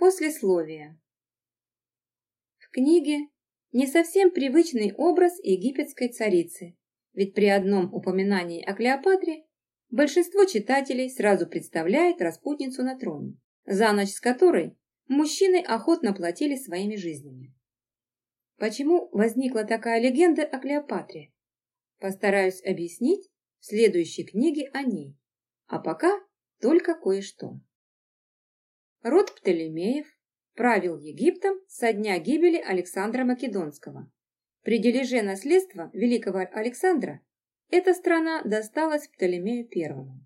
Послесловие. В книге не совсем привычный образ египетской царицы, ведь при одном упоминании о Клеопатре большинство читателей сразу представляет распутницу на троне, за ночь с которой мужчины охотно платили своими жизнями. Почему возникла такая легенда о Клеопатре? Постараюсь объяснить в следующей книге о ней, а пока только кое-что. Род Птолемеев правил Египтом со дня гибели Александра Македонского. При дележе наследства великого Александра эта страна досталась Птолемею I.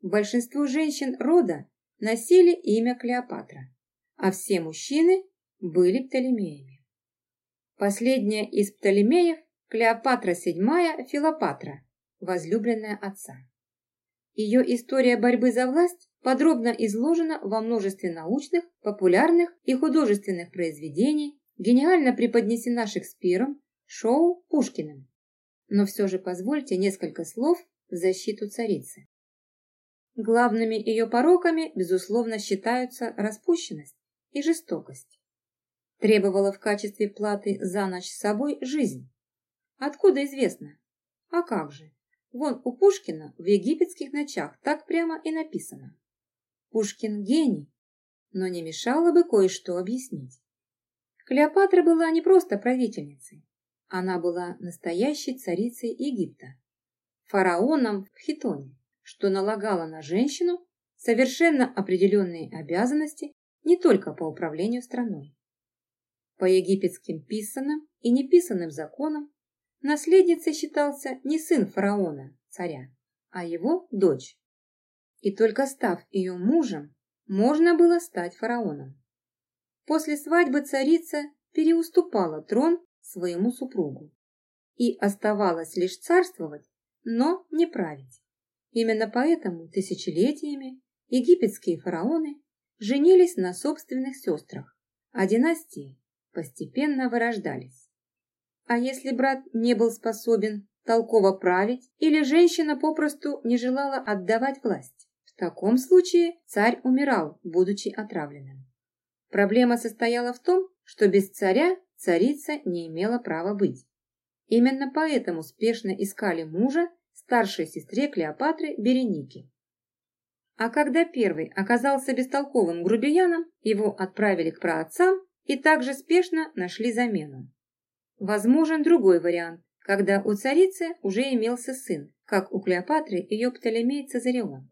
Большинство женщин рода носили имя Клеопатра, а все мужчины были Птолемеями. Последняя из Птолемеев – Клеопатра VII Филопатра, возлюбленная отца. Ее история борьбы за власть подробно изложена во множестве научных, популярных и художественных произведений, гениально преподнесена Шекспиром, шоу Пушкиным. Но все же позвольте несколько слов в защиту царицы. Главными ее пороками, безусловно, считаются распущенность и жестокость. Требовала в качестве платы за ночь с собой жизнь. Откуда известно? А как же? Вон у Пушкина в египетских ночах так прямо и написано. Пушкин гений, но не мешало бы кое-что объяснить. Клеопатра была не просто правительницей, она была настоящей царицей Египта, фараоном в Хитоне, что налагало на женщину совершенно определенные обязанности не только по управлению страной. По египетским писанным и неписанным законам наследницей считался не сын фараона, царя, а его дочь и только став ее мужем, можно было стать фараоном. После свадьбы царица переуступала трон своему супругу и оставалось лишь царствовать, но не править. Именно поэтому тысячелетиями египетские фараоны женились на собственных сестрах, а династии постепенно вырождались. А если брат не был способен толково править или женщина попросту не желала отдавать власть? В таком случае царь умирал, будучи отравленным. Проблема состояла в том, что без царя царица не имела права быть. Именно поэтому спешно искали мужа старшей сестре Клеопатры Береники. А когда первый оказался бестолковым грубияном, его отправили к праотцам и также спешно нашли замену. Возможен другой вариант, когда у царицы уже имелся сын, как у Клеопатры ее Птолемей Цезарион.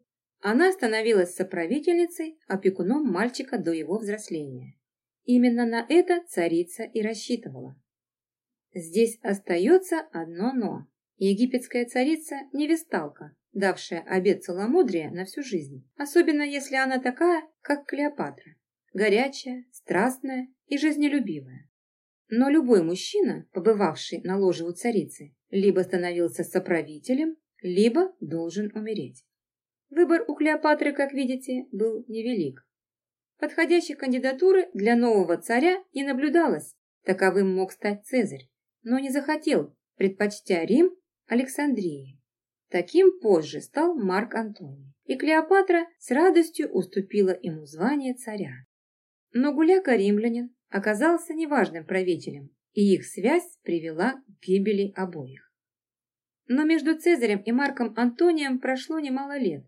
Она становилась соправительницей, опекуном мальчика до его взросления. Именно на это царица и рассчитывала. Здесь остается одно «но». Египетская царица – невесталка, давшая обет целомудрия на всю жизнь, особенно если она такая, как Клеопатра, горячая, страстная и жизнелюбивая. Но любой мужчина, побывавший на ложе у царицы, либо становился соправителем, либо должен умереть. Выбор у Клеопатры, как видите, был невелик. Подходящей кандидатуры для нового царя не наблюдалось, таковым мог стать Цезарь, но не захотел, предпочтя Рим Александрии. Таким позже стал Марк Антоний, и Клеопатра с радостью уступила ему звание царя. Но гуляка-римлянин оказался неважным правителем, и их связь привела к гибели обоих. Но между Цезарем и Марком Антонием прошло немало лет,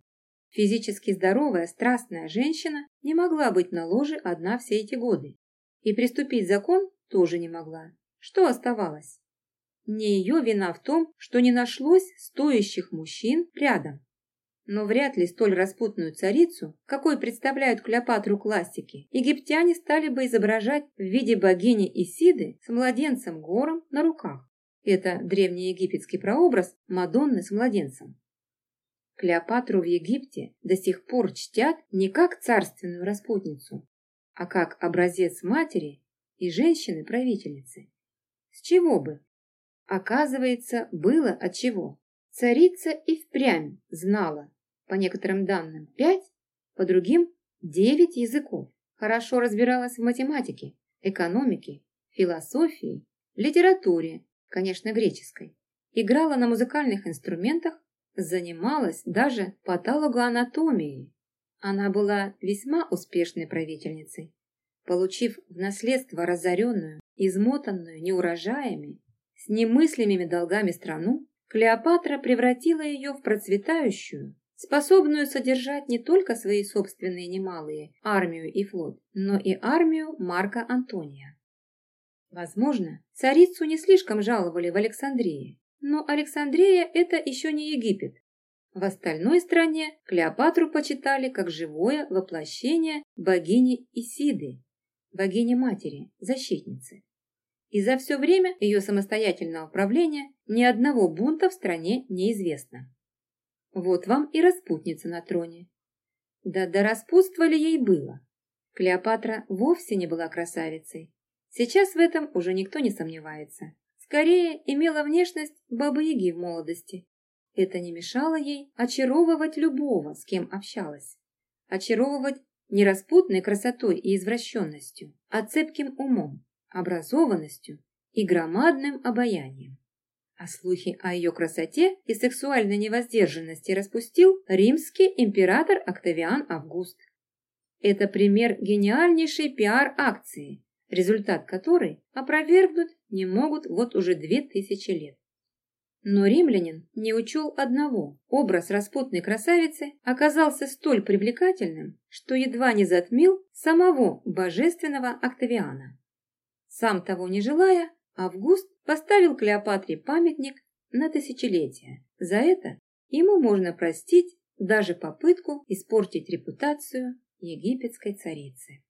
Физически здоровая, страстная женщина не могла быть на ложе одна все эти годы. И приступить закон тоже не могла. Что оставалось? Не ее вина в том, что не нашлось стоящих мужчин рядом. Но вряд ли столь распутную царицу, какой представляют Клеопатру классики, египтяне стали бы изображать в виде богини Исиды с младенцем гором на руках. Это древнеегипетский прообраз Мадонны с младенцем. Клеопатру в Египте до сих пор чтят не как царственную распутницу, а как образец матери и женщины-правительницы. С чего бы? Оказывается, было от чего. Царица и впрямь знала, по некоторым данным, пять, по другим девять языков. Хорошо разбиралась в математике, экономике, философии, литературе, конечно, греческой. Играла на музыкальных инструментах занималась даже патологоанатомией. Она была весьма успешной правительницей. Получив в наследство разоренную, измотанную неурожаями, с немыслимыми долгами страну, Клеопатра превратила ее в процветающую, способную содержать не только свои собственные немалые армию и флот, но и армию Марка Антония. Возможно, царицу не слишком жаловали в Александрии, но Александрия – это еще не Египет. В остальной стране Клеопатру почитали как живое воплощение богини Исиды, богини-матери, защитницы. И за все время ее самостоятельного правления ни одного бунта в стране неизвестно. Вот вам и распутница на троне. Да до распутства ли ей было? Клеопатра вовсе не была красавицей. Сейчас в этом уже никто не сомневается. Скорее, имела внешность бабы-яги в молодости. Это не мешало ей очаровывать любого, с кем общалась. Очаровывать не распутной красотой и извращенностью, а цепким умом, образованностью и громадным обаянием. А слухи о ее красоте и сексуальной невоздержанности распустил римский император Октавиан Август. Это пример гениальнейшей пиар-акции, результат которой опровергнуть не могут вот уже две тысячи лет. Но римлянин не учел одного. Образ распутной красавицы оказался столь привлекательным, что едва не затмил самого божественного Октавиана. Сам того не желая, Август поставил Клеопатре памятник на тысячелетие. За это ему можно простить даже попытку испортить репутацию египетской царицы.